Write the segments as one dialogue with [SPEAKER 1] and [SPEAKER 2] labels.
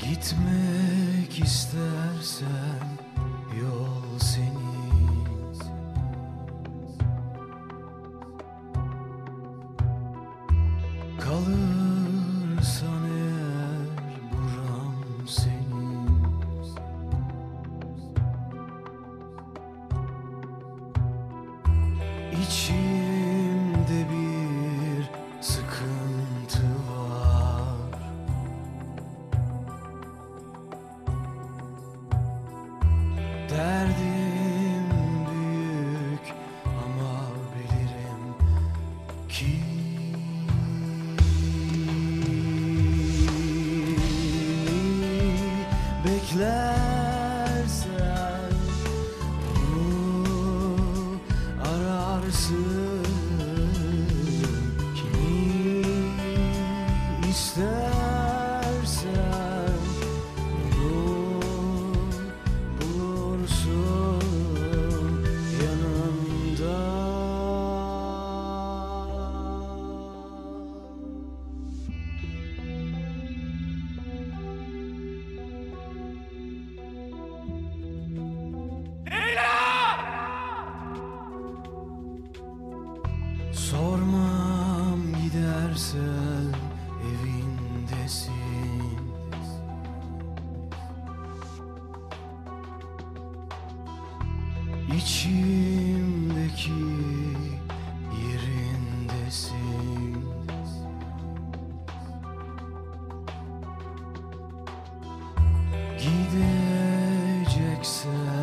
[SPEAKER 1] Gitmek istersen yol senin Kalırsan eğer buram senin İçimde bir Derdim büyük ama bilirim ki Beklersen onu ararsın. Kimi istersen Sormam gidersen evindesin. İçimdeki yerindesin. Gideceksen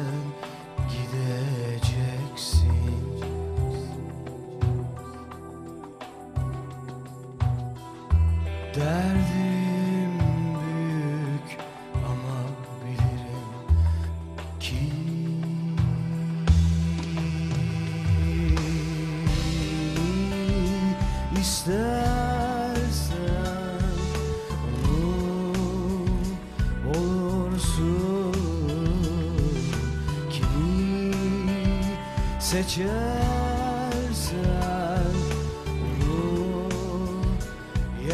[SPEAKER 1] Derdim büyük ama bilirim ki istersen onu olursun. Kimi seçersen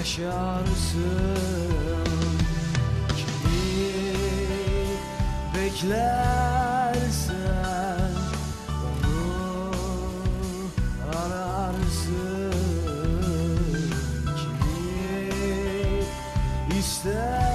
[SPEAKER 1] yaşarsın. Kimi beklersen onu ararsın. Kimi istersen